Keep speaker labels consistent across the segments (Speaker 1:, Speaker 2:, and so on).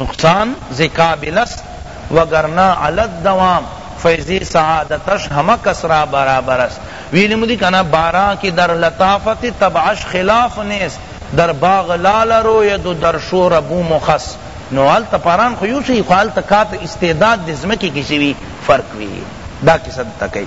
Speaker 1: نقصان ز کابل است وگرنه علی الدوام فیض سعادتش همه کس را برابر است ویلی مو دی کنا باران که در لطافت طبعش خلاف نیست در باغ لاله روید و در شوره بوم و خس نو هلته باران خو یوسوی خو هلته کار د استعداد د ځمکی کښی وی فرق وی دا کیسه درته کئی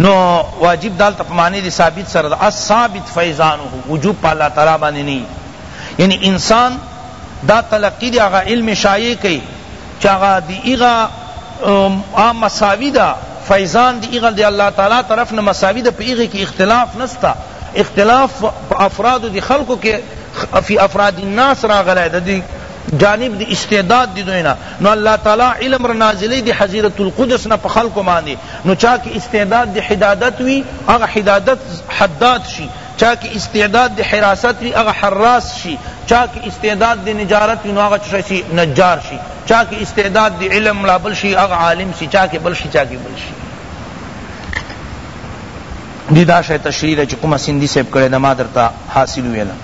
Speaker 1: نو واجب دالت په معنی دی ثابت سره دا الثابت فیضانه وجوب پا اللہ تعالی باندې نی یعنی انسان دا تلقی دی اغا علم شایع کئی چاگا دی اغا آم مساوی دا فیضان دی اغا دی اللہ تعالی طرف نا مساوی دا پی اغی کی اختلاف نستا اختلاف افراد دی خلقو کے فی افراد الناس را غلائے دا دی جانب دی استعداد دی دوینا نو اللہ تعالی علم را نازلی دی حضیرت القدس نا پا خلق ماندی نو چاکی استعداد دی حدادت وی اغا حدادت حداد شی چاکی استعداد دی حراست وی اغا حراس شی چاکی استعداد دی نجارت وی نو اغا چشای سی نجار شی چاکی استعداد دی علم لا بل شی اغا عالم شی چاکی بل شی چاکی بل شی دی دا شای تشریح چی کما سندی سیب کرده ما در تا حاصل ویلم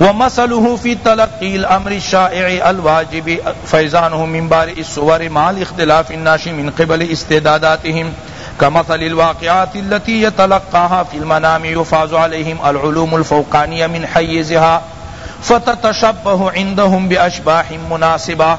Speaker 1: ومثله في تلقي الامر الشائع الواجب فيزانه من بارئ الصور مع الاختلاف الناشئ من قبل استعداداتهم كمثل الواقعات التي يتلقاها في المنام يفاز عليهم العلوم الفوقانية من حيزها فتتشبه عندهم بأشباح مناسبة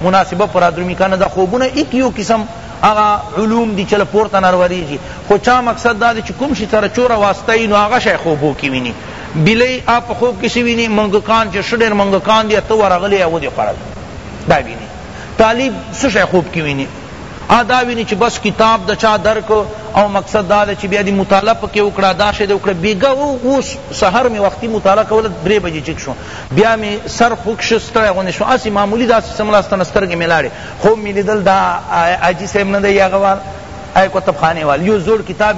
Speaker 1: مناسبه په رادرومي کنه دا خوبونه هیڅ یو قسم هغه علوم دی چه له پورته نه راوریږي خو چا مقصد دا دی چه کوم شي سره چوره واسطه یی نو هغه شی خوبو کی ویني بیلی آ په خوب کی څه ویني منګکان چه ښه ډیر منګکان دی ته ورغلی او دی خوړل دا ویني طالب څه شی خوب کی ویني آ دا ویني چه بس کتاب د چا درک او مقصد دا دی چه بیا دی مطالعه پکی وکړه دا شی دی وکړه بیګا اوس سحر می وختی مطالعه کوله درې بجې چک شوم بیا می سر خوږ شو ستړی غوندې شوم هسې معمولي داسې څملاست نه سترګې مې لاړې خوب مې لیدل دا حاجي صاحب نه دی هغه وال ای کتب خانه وال یو زوړ کتاب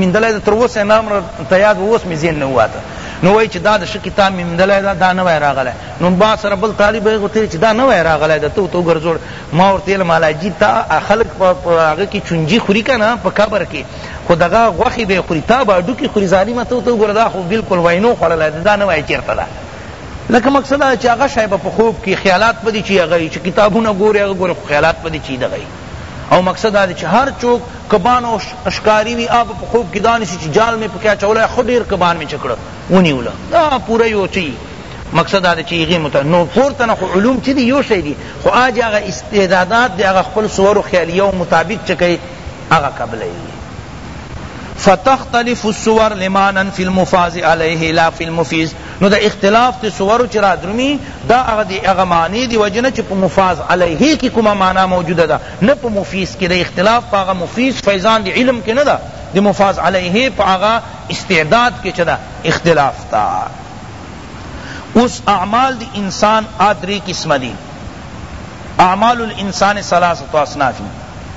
Speaker 1: میندلی ده تر اوسه یې نرم ته یاد و اوس مې ذهن نه وواته نو وایي چې دا د ښه کتاب مې میندلی ده دا نوی راغلی نو ما سره بل طالب هغه ورته چې دا نوی راغلی ده ته ورته وګرځوړ ما ورته ویل مالاجي تا خلک په هغه کې چونجي خوري که نه په قبر کې خو دغه غوښی به خوری تا به هډوکی خوری ظالمه ته ته ګوره دا خو بالکل وینو خوړلی ده دا نه وای چیرته ده لکه مقصد دا چې هغه شی به په خوب کې خیالات پدې چی هغه چې کتابونه ګوري هغه ګوري خو خیالات پدې چی دغه او مقصد دا چې هر چوک کبان او اشکاری وی آب په خوب کې دانې چې جال می پکې چولای خو ډیر کبان می چکړه ونیوله دا پوره یو چی مقصد دا چې هغه مت نو پورته نه علوم چې دی یو شی دی خو اج هغه استعدادات دی هغه خپل صور خیالیه او مطابق چکه هغه قبله یی فتختلف الصور لمعنی فی المفاض علیه لا فی المفیض نو دا اختلاف تی صورو چی را درمی دا اغا دی اغا معنی دی وجنه چی پا مفاض علیه کی کما معنی موجود دا نا پا مفیض کی دا اختلاف پا اغا مفیض فیضان دی علم کی ندا دی مفاض علیه پا اغا استعداد کی چی دا اختلاف تا اوس اعمال دی انسان آ دری قسم دی اعمال الانسان ثلاثة اصناف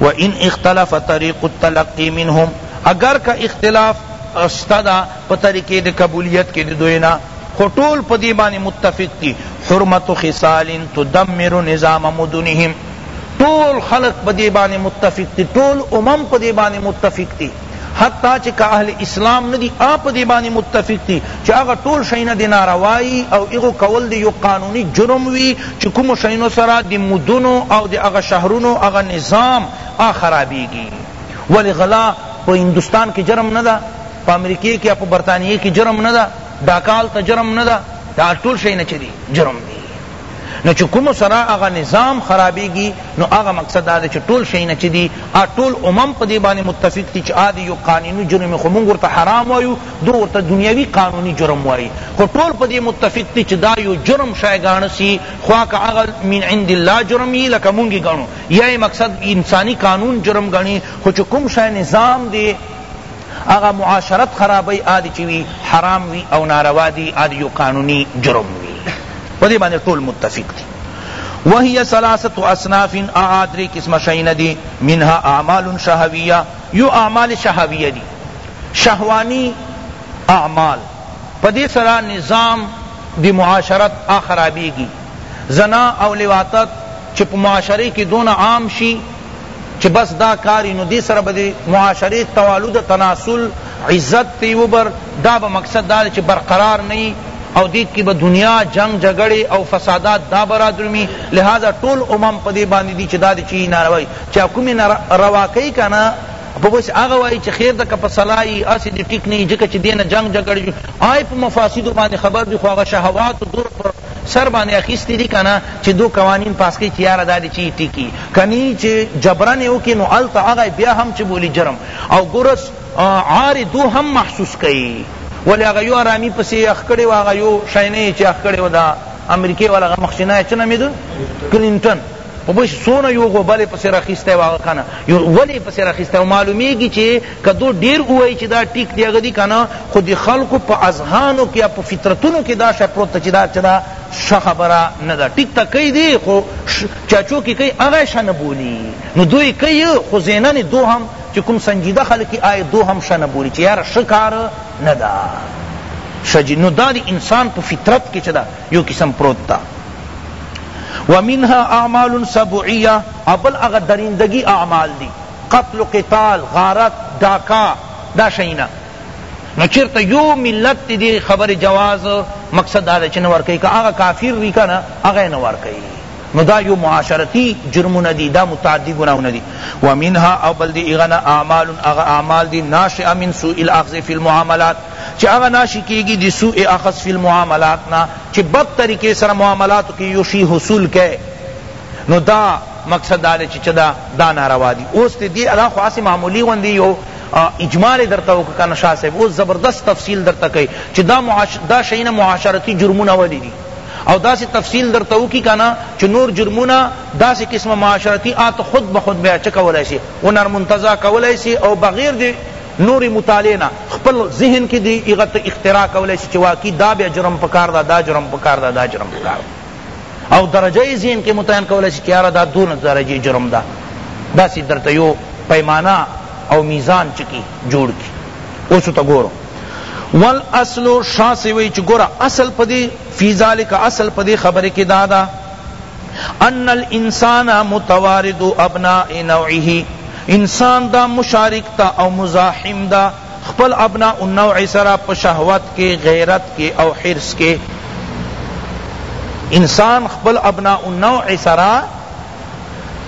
Speaker 1: و ان اختلف طریق التلقی منهم اگر که اختلاف شته دا په طریقې د قبولیت کې د دوی نه خو ټول په دې باندې متفق دي حرمت خصال تدمر نظام مدنهم ټول خلق په دې باندې متفق دي ټول امم په دې باندې متفق دي حتی چه که اهل اسلام نه دی آ په دی باندی متفق دی چه هغه ټول شیونه دی ناروا یی او هغو کول دی یو قانونی جرم وی چه کومو شیونو سره دی مدنو او دی هغه شهرونو هغه نظام آ خرابیږی ولی غلا په هندوستان کی جرم نه ده په امریکی کی او په برطانیه کی جرم نه ده ډاکه هلته جرم نه ده دا ټول شیونه چه دی جرم دی نو چې کومو سره هغه نظام خرابېږي نو هغه مقصد دا دی چې ټول شیونه چې دي هغه ټول امم په دې باندې متفق دي چې دا یو قانوني جرم خو موږ ورته حرام وایو دوی ورته دنیوي قانوني جرم وایي خو ټول په دې متفق دي چې دا یو جرم شای ګاڼه سي خوا که هغه من عند الله جرم یي لکه موږ یې ګڼو یا یې مقصد انساني قانون جرم ګڼي خو چې کوم شای نظام دی هغه معاشرت خرابی عادی چی وی حرام وی او ناروا دی عادی یو قانونی جرم وی په دې باندې ټول متفق دي وهي ثلاثه اصناف اعادري قسم شین دي منها اعمال شهویه یو اعمال شهویه دي شهوانی اعمال پدې سره نظام دی معاشرت اخرابیږي زنا او لواطت چې په معاشره کې دون عام شي چه بس دا کاری نو دی سره به دی معاشری توالد تناسل عزت تی وبر دا به مقصد دا چه برقرار نه یی او دی کی به دنیا جنگ جګړی او فسادات دا به رادرومی لہذا ټول امم په دی باندی دی چه دا دی چیزی ناروا دی چا کومی ناروا کئی کنا په بس هغه وای چه خیر ده که په صلاح یی هسی دی ټیک نه یی ځکه چه دینه جنگ جګړه جو آی په مفاسدو باندی خبر دی خو هغه شهوات دور پر سر باندی اخیستی دی کنا چه دو قوانین پاس کئی چه یاره دا دی چیز ټیک یی کنی چه جبرن یې وکړي نو هلته هغه یې بیا هم چه بولی جرم او ګرس عار دو هم محسوس کړي ولی هغه یو ارامی پسی یې اخ کړی وه هغه یو شینه یې چه اخ کړی وه دا امریکې والا هغه مخشینه یې چه نومیده کلینټن په بش سونه یو غوبل پس راخیسته واغه کنه یو ولی پس راخیسته معلومیږي چې کدو ډیر وای چې دا ټیک دی غدي کنه خو دی خلکو په اذهانو کې په فطرتونو کې دا شپروت چې دا چې دا ش خبره نه ده ټیک تکي دی خو چا چوکی کئ هغه شه نه بولی نو دوی کئ خو زینن دوهم چه کوم سنجیده خلق یی آی دوهم شه نه بولی چه یاره شه کار نه ده شه جی نو دا دی انسان په فطرت کی چه ده یو قسم پروت ده ومنها اعمال سبعیه او بل هغه درندګی اعمال دی قتل و قتال غارت ډاکا دا شینا نو چرته یو ملت دی خبر جواز مقصد دا چنه ور کوي که هغه کافر وی کنه هغه نه ور کوي نو دا یو معاشرتی جرمونه دی دا متعدی گناهونه دی و منها او بل دی اغنا اعمال اغا اعمال دی ناشئ من سوء الاخذ فی المعاملات چی اغا ناشئ کیگی دی سوء اخذ فی المعاملات نا چی بد طریقے سر معاملات کی یو شی حصول کئ نو دا مقصد دا چی چدا دا ناروا دی اوس تی دی ادا خو اسی معمولی غوندی یو اجمال درته وک کنه شاه صاحب او زبردست تفصیل درته کئ چی دا معاش دا شینا معاشرتی جرمونه ولی دی او داسې تفصیل درته وکړي کنه چې نور جرمونه داسې قسم معاشرتي آت خود بخود بیا چه کولای شي هنر منتزه کولای شي او بغیر دی نور مطالعه نه خپل ذهن کې دی هغه ته اختراع کولای شي چې واقعي دا بیا جرم پکار دا دا جرم پکار دا دا جرم پکار او درجه یې ذهن کې متعین کولای شي چې یاره دا دونه درجه جرم ده داسې درته یو پیمانه او میزان چکی جوړ کی اوسو ته ګورو والاصل شاه صیب وی چی ګوره اصل پدی فی ذلک اصل پدی خبر کی دادا ان الانسان متوارد ابناء نوعه انسان دا مشارک تا او مزاحم دا خپل ابناء النوع سرا پا شہوت کے غیرت کے او حرص کے انسان خپل ابناء النوع سرا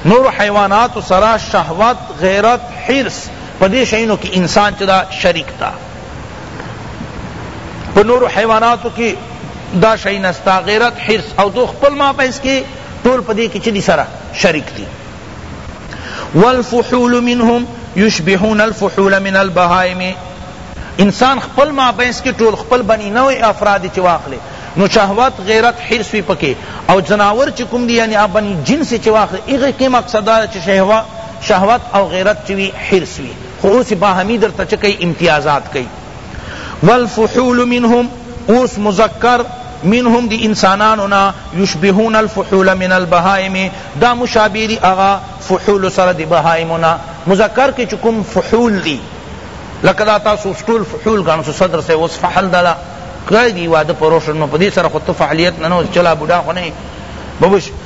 Speaker 1: نور حیوانات سرا شہوت غیرت حرص په دې شیانو کې انسان چې دا شریک ده په نورو حیواناتو کې دا شی نستا غیرت حرص او دو خپل ما پیس کې ټول په دې کې چې دي سره شریک دي والفحول منهم یشبهون الفحول من البهائم انسان خپل ما بینس کی ټول خپل بنی نو افراد چ واخلے نو شهوت غیرت حرص وی پکې او جناور چ کوم دی یعنی ابن جنس چ واخلے ایغه کی مقصد دا چ شهوت شهوت او غیرت چه وی حرص وی خو اوس باهمی درته چه کئی امتیازات کئی والفحول منهم اوس مذکر منهم دی انسانانو نا یشبهون الفحول من البهائم دا مشابه دی هغه فحول سره دی بهائمو نا مذکر کی چه کوم فحول دی لکه دا تاسو اوس ټول فحول ګڼ سو صدر صاحب اوس فحل دلا کړی دی واده پروشن نو پدی سره خو ته فعالیت نه نو چلا بوډا خو نه بوش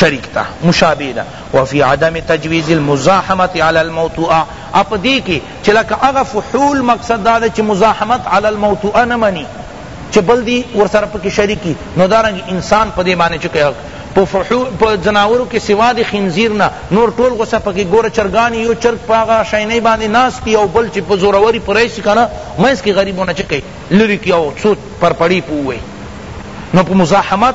Speaker 1: شریک تا مشابه دا وفي عدم تجویز المزاحمت علی الموتوءه اپ دی کی چه لکه اغا فحول مقصد دا چه مزاحمت علی الموتوءه نه منی چه بل دی ور سره پکی شریکی نو دارنګ انسان پدی باندې چه کیو په فحول په جناورو کې سوا د خنزیر نه نور ټول غوسه پکې ګوره چرګان یو چرګ پاغه شینې باندې ناستی او بل چې په زوروري پریسی کنه مېس کې غریبونه چکی لری کې او څو پر پړی پوي نو په مزاحمت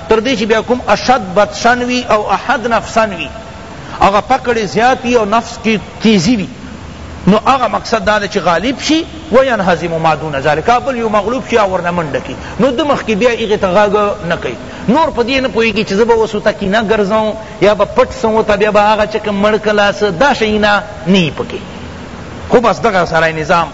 Speaker 1: تر دې چې بیا کوم اشد بطشاً وي او احد نفساً وي هغه پکړ یې زیات وي او نفس کې تیزي وي نو هغه مقصد دا ده چې غالب شي وینهزم ما دون ذلک بل یو مغلوب شي او ورنه منډه کړي نو د مخکې بیا هغې ته غږ نه کوي نور په دې نه پوهېږي چې زه به اوس ورته کینه ګرځوم یا به پټ سم ورته بیا به هغه چې کوم مړ کلاس دا شیونه نه یي پکې خو بس دغه سره نظام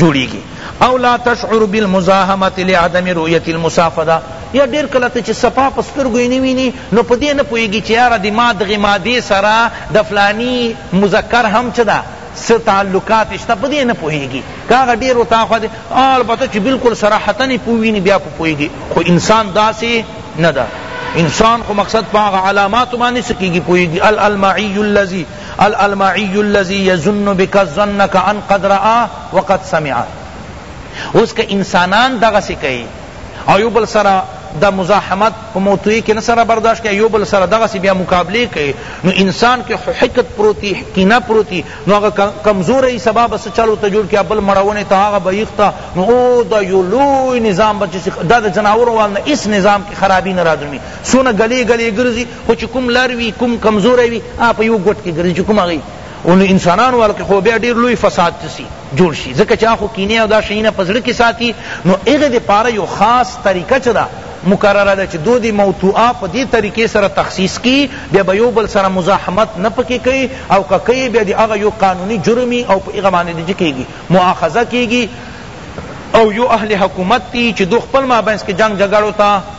Speaker 1: جوړیږي او لا تشعر بالمزاحمت لعدم رؤیت المسافده یا ډیر کله ته چې صفا په سترګو یې نه ویني نو په دې نه پوهېږي چې یاره د ما دغې مادې سره د فلاني مذکر هم څه ده څه تعلقات شته په دې نه پوهېږي که هغه ډېر ورته اخوا دی البته چې بلکل صراحتا یې پوویني بیا په پوهېږي خو انسان داسې نه ده انسان خو مقصد پاغ علامات باندې سکیږي پویږي المعی الذی الالمعی الذی یظن بک الظن کان قد رآ وقد سمع اوس که انسانان دغسی کئی او یو بل سره دا مزاحمت په موتوی کې نه سره برداشت کوي یو بل سره دغسی بیا مقابله کوي نو انسان کې حقد پروتی کینه پروتی نو هغه کمزوری سبب سره چلو ته جوړ کیا بل مړونه ته هغه بایخته نو او دا یو لوی نظام بچ دا جناور وال نه اس نظام کې خرابی نه راځي سونه گلی گلی ګرځي خو چې کوم لر وي کوم کمزوری وي هغه په یو ګوټ کې ګرځي چې کوم هغه وي نو انسانانو والو کې خو بیا ډېر لوی فساد سي جوړ شي ځکه چې هغه خو کینې او دا شیونه په زړه کې ساتي نو هغه دپاره یو خاص طریقه چې ده مقرره ده چې دو دی موتوعه په دی طریقې سره تخصیص کی بیا به یو بل سره مزاحمت نه پکې کوي او که کوي بیا دی هغه یو قانوني جرمي او په هغه باندې دی کېږي مؤاخذه کېږي او یو اهل حکومت تی چې دو خپل مابینس کې جنگ جګړو ته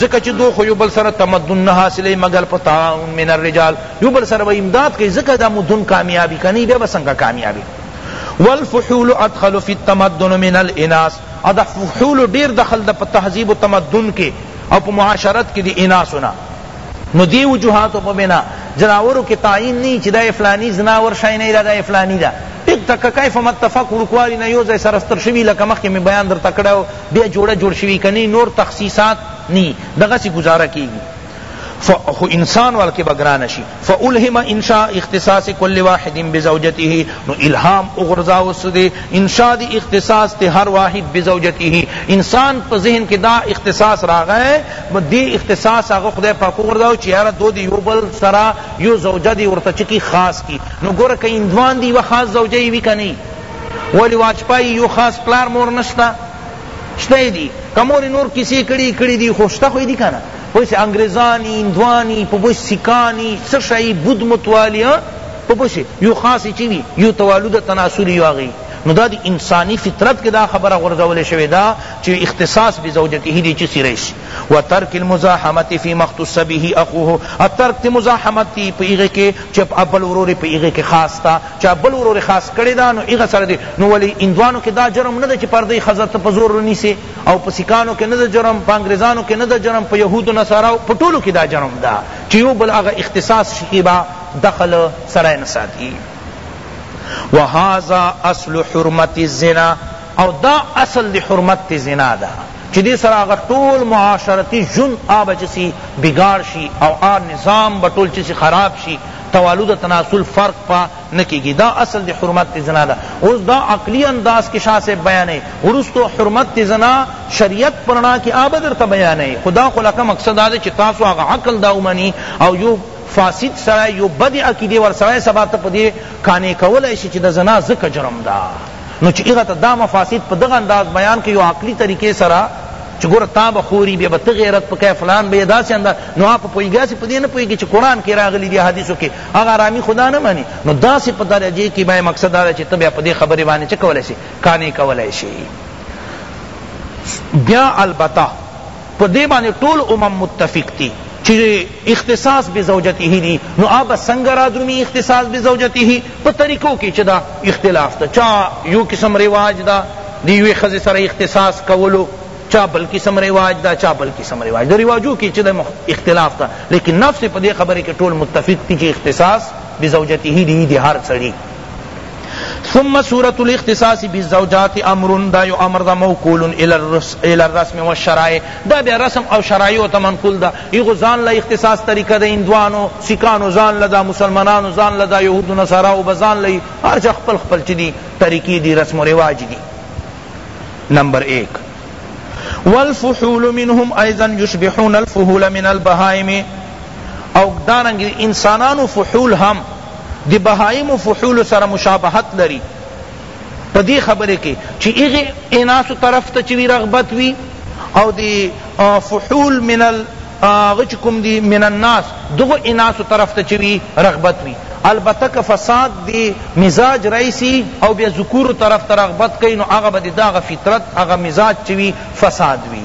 Speaker 1: ځکه چې دوی خو یو بل سره تمدن نه حاصلوي مګر په تعاون من الرجال یو بل سره به امداد کوي ځکه دا مدن کامیابي که نه بیا به څنګه کامیابي والفحول ادخل فی التمدن من الاناس او دا فحول ډیر دخل دا په تهذیب و تمدن کې او په معاشرت کې دی اناسونه نو دی وجوهاتو په بنا جناورو کې تعین نه چې دا فلانی جناور شای نه دا فلانی دا اتفق کیف متفق ورکوالی نه یو ځای سره ستر شوی لکه مخکې می بیان درته کړو بیا جوړه جوړ شوی کنی نور تخصیصات نی دغسی گزاره کیږی خو انسان والکه به گرانه شی فالهم انشاء اختصاص کل واحد بزوجته نو الهام اغرزاو سدی انشاء دی اختصاص تی هر واحد بزوجته انسان په ذهن کې دا اختصاص راغی دی اختصاص هغه خدای پاک اغرزاو چې یاره دو دی یو بل سره یو زوجه دی ورته چکی خاص کی نو ګوره که اندوان دی و خاص زوجه وی کنی ولی واجپای یو خاص پلار مور نشته شته دی کمور نور کسی کړي کړي دی خو شته خو دی کنه پس انګریزانی اندوانی په بوش سکانی سشای بود متوالی په بوش یو خاص چی وی یو توالد تناسلی یو اغي نو دا دی انسانی فطرت کې دا خبره غورځول شوی دا چې اختصاص بزوجته دی چې سریش و ترک المزاحمت فیما اختص به اخوه او ترک تی مزاحمت تی په هغه کی چه بل ورور یې په هغه کی خاص تا چا بل ورور یې خاص کړی دا نو هغه سره دی نو ولی هندوانو کی دا جرم نه ده چه پردۍ ښځه ته په زور رانیسې او په سیکانو کی نه ده جرم په انګریزانو کی نه ده جرم په یهودو نصاراو په ټولو کی دا جرم ده چه یو بل هغه اختصاص شی کی با دخل سړی نه ساتی وهذا اصل حرمت الزنا او دا اصل دی حرمت تی زنا ده چی دی سره هغه ټول معاشرتی ژوند آ به چه سی بگاړ شی او آ نظام به ټول چه سی خراب شی توالد تناسل فرق په نه کیږی دا اصل دی حرمت تی زنا ده اوس دا عقلی انداز کی شاہ صاحب بیانوی وروسته حرمت تی زنا شریعت په رڼا کی آ به درته بیانوی خو دا خو لکه مقصد دا ده چی تاسو هغه عقل دا ومنی او یو فاسد سړی یو بد عقیدی ور سړی سبا ته په دی قانع کولای شی چی دا زنا ځکه جرم ده نو چه هغه ته دا مفاسد په دغه انداز بیان کړي یو عقلی طریقی سره چه ګوره تا به خوری بیا به ته غیرت پکې فلان به داسې انداز نو هغه په پوهیږي هسې په دې نه پوهیږي چې قرآن کې راغلي دي حدیثو کې هغه حرامي خدا نه مني نو داسې په درجه کې به مقصد دا چې ته بیا په دې خبرې باندې چه کولای شي قانع کولای شي بیا البته په دې باندې ټول امم متفق دي چی اختصاص بزوجته دی نو آب سنګه رادرومی اختصاص بزوجته په طریقو کی چی دا اختلاف ده چا یو قسم رواج ده دی یوی ښځی سره اختصاص کولو چا بل قسم رواج ده چا بل قسم رواج ده رواجو کی چی ده اختلاف ده لیکن نفس په دې خبری کی ټول متفق دی چی اختصاص بزوجته دی دی هر سړی ثم سورة الاختصاص بالزوجات امر دا یو امر دا موکول الى الرسم والشرائع دا بیا رسم او شرائع ته منقول دا یغو ځان لا اختصاص طریقه د هندوانو سکانو ځان لا دا مسلمانانو ځان لا دا یهود نصارا او بزان لا هر چا خپل خپل چي دي طریقې دي رسم و رواج دي نمبر 1 والفحول منهم ايضا يشبحون الفحول من البهائم او دارنګ انسانانو فحول هم د بهایمو فحولو سره مشابهت لري په دې خبره کې چې هغه اناسو طرف ته چې رغبت وي او د فحول من ال هغه چې کوم دي من الناس دغه اناسو طرف ته چې وي رغبت وي البته که فساد دی مزاج رئیسی او بیا ذکور طرف ته رغبت کوي نو هغه به د دغه فطرت هغه مزاج چې وي فساد وي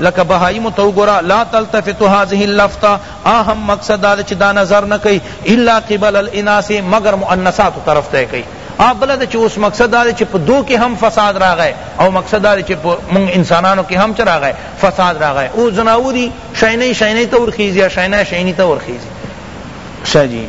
Speaker 1: لکه بهایمو ته وګوره لا تلتفت هذه اللفته آهم مقصد دا ده چی دا نظر نه کئی الا قبل الاناث مگر مؤنثاتو طرف ته کئی آ بله ده چی اوس مقصد دا ده چی په دو کی هم فساد راغی او مقصد دا ده چی په مونږ انسانانو کی هم چه راغی فساد راغی او ځناوری شینی شینی ته ورخیزی یا شینی شینی ته ورخیزی شه جی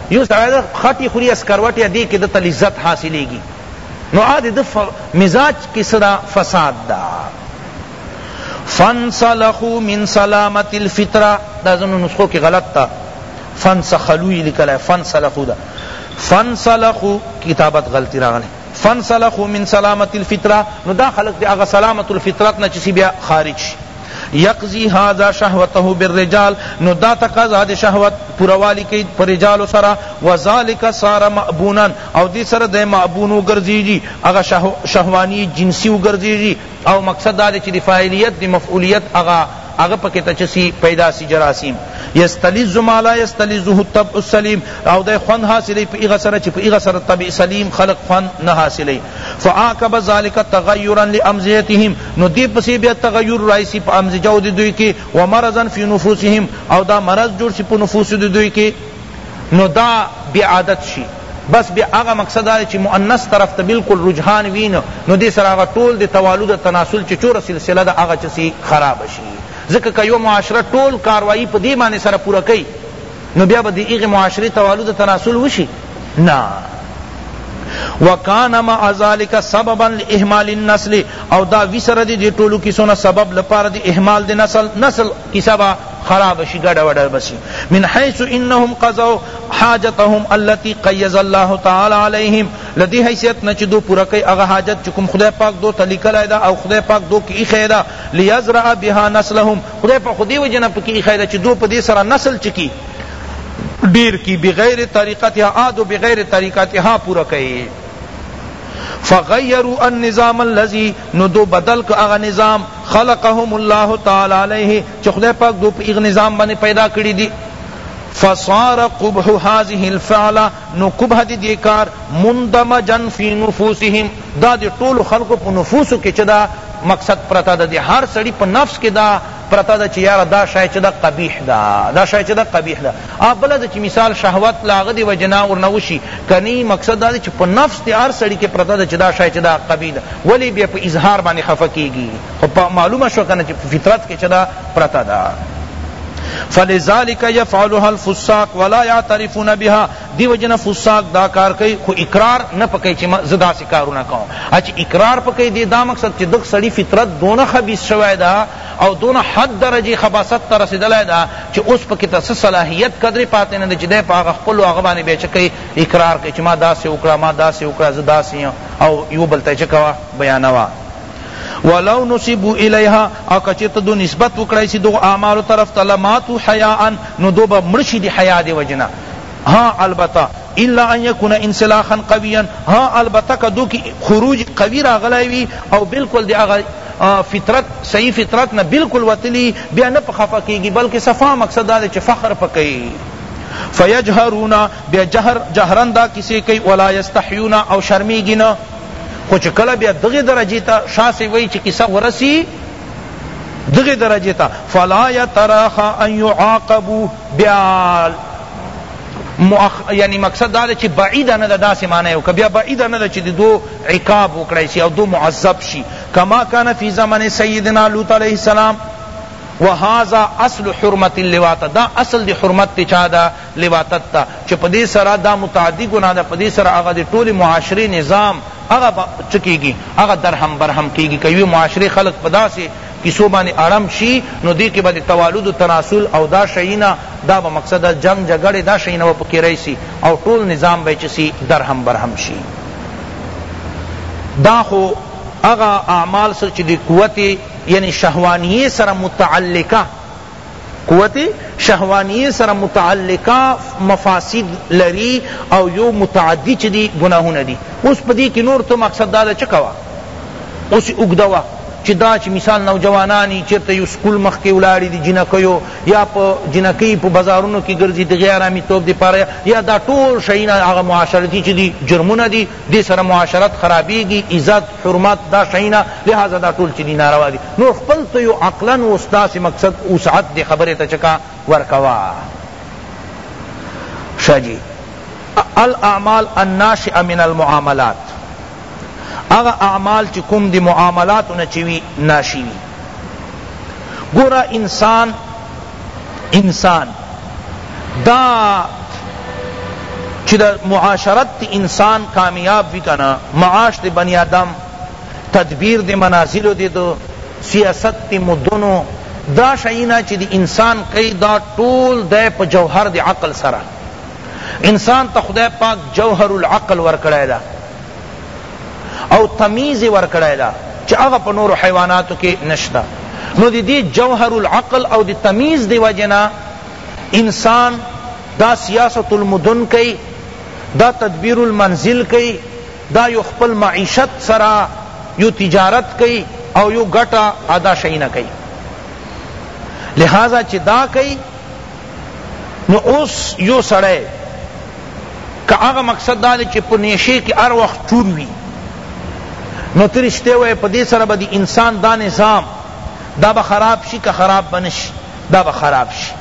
Speaker 1: یو سړی ده خټی خوری یا سکروټی دی که ده ته لذت حاصلیږی نو آ ده ده مزاج کی څه ده فساد ده فانسلخو من سلامت الفطره دا زنو نسخو کی غلط تا فانسخلو یی لکل ہے فانسلخو دا فانسلخو کتابت غلطی راغلی فانسلخو من سلامت الفطره نو دا خلق دی اغا سلامت الفطرت نا چسی بیا خارج شی یقضی هذا شهوته بالرجال نو دا تقاضا د شهوت پوروالی کی پر رجال سره وذالک صار مأبونا او دی سره د مأبون وګرځیږي هغه شهوانی جنسی وګرځیږي او مقصد دا چې د فاعلیت د مفعولیت هغه هغه پکې تچسی پیدا سی جراثیم یستلذ ما لا یستلذه الطبع السلیم او د خوند حاصلې په هغه سره چې په هغه سره طبع سلیم خلق خوند نه حاصلې فعاقب ذلک تغیرا لامزجتهم نو دی پسی بیا تغیر رایسی په امزجو دی دوی کی ومرضا فی نفوسهم او دا مرض جوړ سی په نفوس دی دوی کی نو دا بی عادت شی بس بیا هغه مقصد دا چې مؤنث طرف ته بالکل رجحان وین نو دې سره هغه ټول د توالد تناسل چې چور سلسله دا هغه چسی خراب شي ځکه که یو معاشره ټول کاروائی په دې معنی سره پوره کوي نو بیا به د هغې معاشرې توالد او تناسل وشي نه وکان مع ذلك سببا لاهمال النسل او دا وسره دی ټولو کیسو نه سبب لپاره دی اهمال دی نسل نسل کیسه با خراب شي ګډه وډه بشي من حيث انهم قضوا حاجتهم التي قيض الله تعالى عليهم لدی حیثیت نه چې دو پوره کوي هغه حاجت چې کوم خدای پاک دو تلیکل ایدا او خدای پاک دو کې ایښی دا لیزرع بها نسلهم خدای پاک خو دی وجه نه پکی ایښی ده چی دوی په دی سره نسل چه کی ډیر کی بغیر طریقتها عاد و بغیر طریقتها پورا کئی فغیروا النظام الذي نو دو بدل ک اغه نظام خلقهم الله تعالی علیه چه خدای پاک دو په اغه نظام باندې پیدا کړی دی فصار قبح هذه الفعل نو قبح د دې کار مندمجا فی نفوسهم دا د ټولو خلقو په نفوسو کې چه دا مقصد پرته ده، د هر سړي په نفس کې دا پرته ده چه یاره دا شی چه ده قبیح ده، دا شی چه ده قبیح ده. او بله دا چه مثال شهوت له هغه دې وجې نه ورنه وشي کني مقصد دا ده چه په نفس د هر سړي کې پرته ده چه دا شی چه ده قبیح ده ولې بیا په اظهار باندې خفه کیږي. خو معلومه شو کنه چې فطرت کې چدا پرتا دا فلذلك يفعلها الفساق ولا يعترفون بها دی وجنا فساق دا کار کوي خو اقرار نه پکې چې ما زدا سي کارونه کوم اچ اقرار پکې دی دا مقصد چې دغ سړی فطرت دونه خبيث شوی دا او دونه حد درجه خباست ته رسیدلای دا چې اوس پکې تاسو صلاحیت قدرې پاتې نه چې د پاغه خپل هغه باندې به چکه اقرار کوي چې ما دا سي وکړه ما دا سي وکړه زدا سي او یو بل ته چکوا بیانوا ولو نسبوا الیها او که چېرته دو نسبت وکړای شي دغو اعمالو طرف ته لماتوا حیاء نو دو به مړه شي د حیا د وجې نه ها البته الا ان یکون انسلاخا قویا ها البته که دو کی خروج قوی راغلی وی او بالکل د هغه فطرت صحیح فطرت نه بالکل وتلی بیا نه په خفه کیږي بلکې صفا مقصد دا چې فخر پکې فیجهرون بیا جهر جهرا دا کیسې کوي ولا یستحیون او شرمیږي نه خو چې کله بیا دغې درجې ته شاه صاحب وایي چې کیسه ورسي دغه درجه تا فلا يتراخا ان يعاقبوا بیا مؤخ... یعنی مقصد دا چې بعید نه دا سه معنی او بیا بعید نه چې دو عقاب وکړی شي او دو معذب شي کما کان فی زمن سیدنا لوط علیہ السلام وهذا اصل حرمت اللواط دا اصل دی حرمت چا دا لواطت ته چه په دی سره دا متعدی ګناه ده په دی سره هغه دی ټولی معاشری نظام هغه به چه کیږی هغه درهم برهم کیږی که یوی معاشری خلق په داسی کیسو باندی اړم شی نو دی کی به دی توالد و تناسل او دا شیونه دا به مقصد جنګ جګړی دا شیونه به پکی رئیسی او ټول نظام به چه سی درهم برهم شی دا خو هغه اعمال سره چه دی قوت یعنی شهوانیه سره متعلقه قوت شهوانیه سره متعلقه مفاسد لري او یو متعدی چه دی گناهونه دی اوس په دې کې نور ته مقصد دا چه کوا اوس اوګدوا چی دا چی مثال نوجوانانی چرته یو سکول مخ کی ولاړی دی جنکیو یا په جنکی په بازارونو کی ګرځی دی غیر امی توب دی پاره یا دا ټول شینا هغه معاشرتی چی دی جرمونه دی دې سره معاشرت خرابیږي عزت حرمت دا شیونه لهذا دا ټول چي دي ناروا دي نور خپل ته یو عقلا اوس داسي مقصد وسعت دې خبري ته چکه ورکوه شه جي الاعمال الناشئه من المعاملات هغه اعمال چې کوم دی معاملاتو نه چې وي ناشي وي ګوره انسان انسان دا چی دا معاشرت تی انسان کامیاب وی کنا معاش دی بنی آدم تدبیر دی منازل دی دو سیاست تی مدنو دا شئینا چی دی انسان کئی دا ټول دی پا جوہر دی عقل سرا انسان تا خدای پاک جوہر العقل ورکڑی دا او تمیز یې ورکړی ده چې هغه په نورو حیواناتو کې نشته نو د دې جوهر العقل او د تمیز دی وجې نه انسان دا سیاست المدن کوي دا تدبیر المنزل کوي دا یو خپل معیشت سره یو تجارت کوي او یو ګټه ادا شي نه کوي لہذا چې دا کوي نو اوس یو سړی که هغه مقصد دا دی چې په نیشې کې هر وخت چور وي نو ته رښتیا وایې په دې سره به د انسان دا نظام دا به خراب شي که خراب به نه شي دا به خراب شي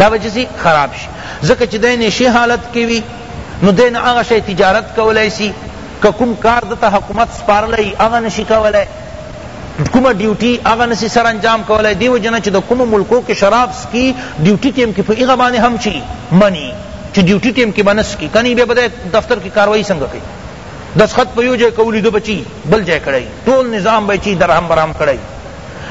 Speaker 1: دا به چیسی خراب شي ځکه چې دی نیشې حالت کې وي نو دی نه هغه شی تجارت کولای شي که کوم کار دته حکومت سپارلی هغه نشي کولای کومه ډیوټي هغه نسی سر انجام کولای دی وجنه چې د کومو ملکو کې شراب سکی ډیوټي ټیم کې په هغه باندې هم چی منی چې ډیوټي ټیم کې بنس کی کني به بده دفتر کې کاروایی څنګه کوي دسخط په یو ځای کولی دو بچی بل ځای کړی ټول نظام به چی درهم برهم کړی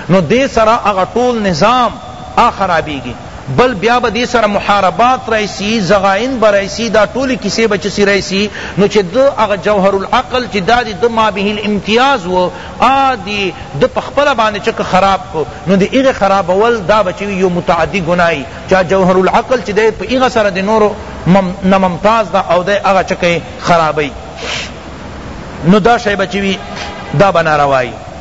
Speaker 1: نو دې سره هغه ټول نظام آ خرابیږي بل بیا به دې سره محاربات راشي ضغائن به راشي دا ټولې کیسې به چسی راشي نو چې ده هغه جوهر العقل چې دا د ده ما به الامتیاز و آ دې ده په خپله باندې چه که خراب کړو نو د هغه خرابول دا به چه وي یو متعدي ګناه وي چا جوهر العقل چې دی په هغه سره د نورو نه ممتاز ده او دی هغه چه که خرابوي نو دا شی به چه وي دا به ناروا وي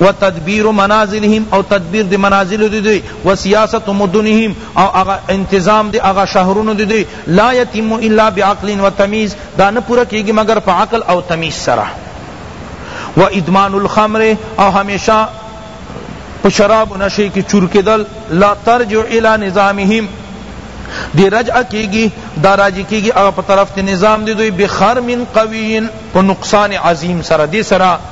Speaker 1: و تدبیر منازلهم او تدبیر دی منازل دی دی و سیاست مدنهم او اغا انتظام دی اغا شهرون دی دی لا یتم الا بعقل و تمیز دا نه پورا کیگی مگر پا عقل او تمیز سرا و ادمان الخمر او ہمیشہ پا شراب و نشے کی چورکدل لا ترجع الی نظامهم دی رجع کیگی دا راجع کیگی اغا پا طرف تی نظام دی دوی بخرم قوی پا نقصان عظیم سرا دی سرا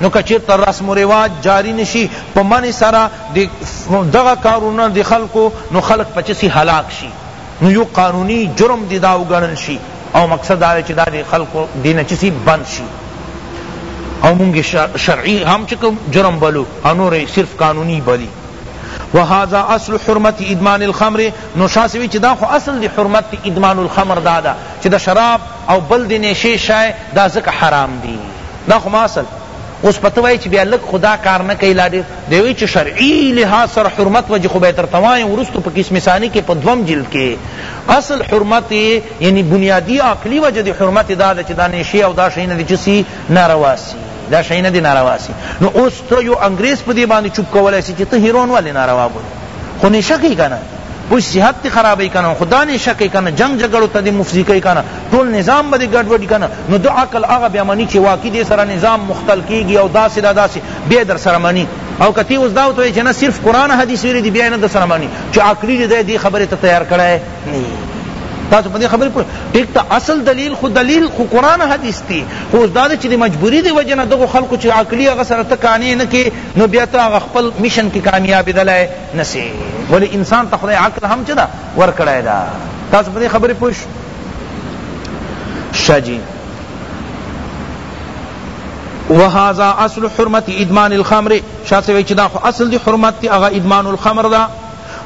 Speaker 1: نو که چیرته رسم و رواج جاری نشی په منع سره د دغه کارونه د خلقو نو خلق په چسی هلاک شی نو یو قانونی جرم دی دا وګڼل شی او مقصد دا دی چی دا د خلقو دی نه چسی بند شی او مونږ شرعی هم چی کوم جرم بلو او نور صرف قانونی بلی وهذا اصل حرمت ادمان الخمر نو شاسوی چی دا خو اصل دی حرمت ادمان الخمر دادا چی دا شراب او بل دی نیشی شای دا ځکه حرام دی دا خو ما اصل اوس په ته وایی چی بیا لږ خو دا کار نه کیی لا ډیر دی وایی چی شرعی لحاظ سره حرمت وجی خو به درته وایم وروسته په قسم ثانی کی په دوم جلد کی اصل حرمت یعنی بنیادی عقلی وجه دی حرمت دا ده چی دا نیشی او دا شیونه دی چسی ناروا سی دا شیونه دی ناروا سی نو اوس ته یو انګریز په دی باندی چوب کولای سی چی ته هیرون ولی ناروا بولی خو نشه کوي کنه وای صحت تی خرابی کنه خدا نه شکی کنه جنگ جګړو ته دی مفضی کوي کنه ټول نظام به ګډوډ کنه نو د عقل هغه بیا منی چې واقعي دې سره نظام مختل کیږي او داسې دا داسې بیا در سره منی او کتی اوس دا وتوی چې نه صرف قرآن حدیث ویری دی بیا نه در سره منی چې عقلی دې دې خبره ته تیار کړای نه تاسو په دې خبرې پوه ټیک ته اصل دلیل خو دلیل خو قرآن حدیث دی خو دا چې مجبوری دی وجنه دغه خلکو چې عقلی هغه سره ته قانع نه کې نو بیا ته هغه خپل مشن کی کامیابیدلای نسی ولی انسان ته خدای عقل هم چه ده ورکړی ده تاسو په دې خبرې پوه شو شه جی وهذا اصل حرمت ادمان الخمر شاہ سے وچ دا اصل دی حرمت تی اغا ادمان الخمر دا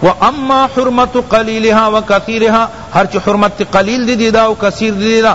Speaker 1: واما حرمت قلیلها وکثیرها ہر چ حرمت قلیل دی دا و کثیر دی دا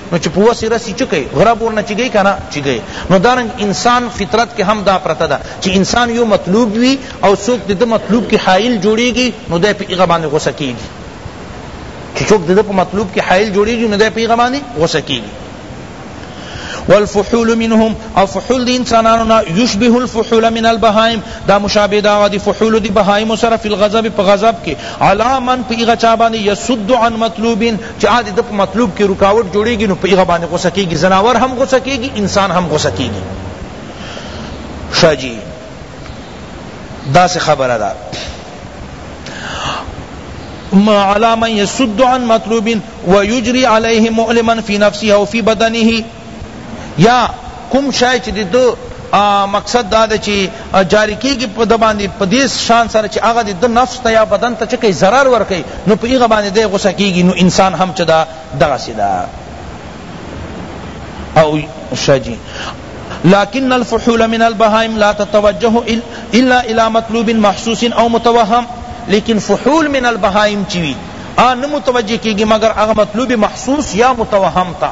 Speaker 1: نو چې په وسې رسی چه کوي غرب ورنه چیږي کنه چیږي نو دارنګ انسان فطرت کې هم دا پرته ده چې انسان یو مطلوب وي او څوک د ده مطلوب کې حائل جوړیږي نو دی په هغه باندې غوسه کیږي چې څوک د ده په مطلوب کې حائل جوړیږي نو دی په هغه باندې غوسه کیږي والفحول منهم او فحول دی انسانانو نا یشبه الفحول من البهائم دا مشابه دا دی فحول دی بهائم سره فی الغضب په غضب کې علا من پیغه چا باندې یسد عن مطلوبین چه آ د ده په مطلوب کی رکاوټ جوړیږی نو په هغه باندی غصه کیږی ځناور هم غصه کیږی انسان هم غصه کیږی ښه جی داسی خبره ده على من يسد عن مطلوب ويجري عليه مؤلما في نفسه او في بدنه یا کوم شی چی د ده مقصد دا دی چی جاری کیږی په ده باندی په دی شان سره چی هغه د ده نفس ته یا بدن ته چه کئی ضرر ورکوي نو په هغه باندی دی غصه کیږی نو انسان هم چه ده دغسی ده او شا جی لكن الفحول من البهائم لا تتوجه الا الى مطلوب محسوس او متوهم لیکن فحول من البهائم چوی آن متوجه کیږي مگر هغه مطلوب محسوس یا متوهم تا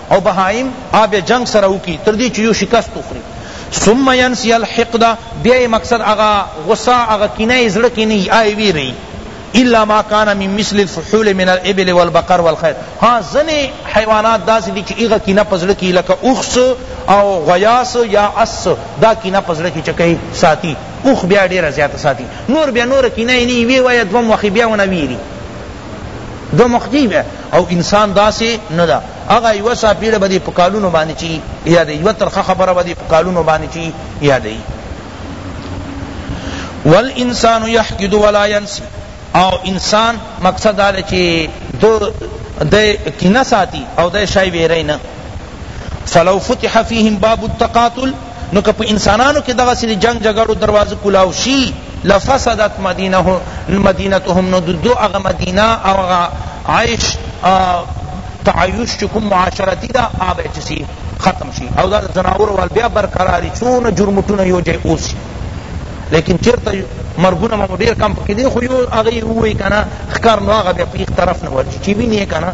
Speaker 1: او بهایم آ بیا جنگ سره وکی تر دی چی یو شکست وخوری ثم ینسی الحقد بیا یې مقصد هغه غصه هغه کینه یې زړه کې نه آی وی رہی الا ما کان من مثل الفحول من الابل والبقر والخيل ها زنی حیوانات داسې دي چې هغه کینه پزړه کې لکه اوخس او غیاس یا اس دا کینه پزړه کې چکه ساتي اوخ بیا ډیره زیاته ساتي نور بیا نور کینه نه وی وای دوم وخی بیا ونه ویری دو مخجی بیا او انسان داسی نه ده هغه یوه سا پیړه به دی په کالونو باندی چی یادوی یوه ترخه خبره به دی په کالونو باندی چی یادوی والانسان یحقد ولا ینسی او انسان مقصد دا دی چی دو دی کینه ساتی او دی شای ویری نه فلو فتح فیهم باب التقاتل نو که په انسانانو کی دغسی د جنګ جګړو دروازه کلاو شی لفسدت مدینتهم نو د دوئ هغه مدینه او هغه عیش او تعیش چی کوم معاشرتی دا هغه به چه سی ختم شی او دا د ځناورو حال بیا برقراری څونه جرموټونه یو جای اور سی لیکن چرته مرګونه مو ډیر کم پکی دی خو یو هغه یی ووی کنه ښکر نو هغه بیا په هیڅ طرف نه ورځی چی وینی یی کنه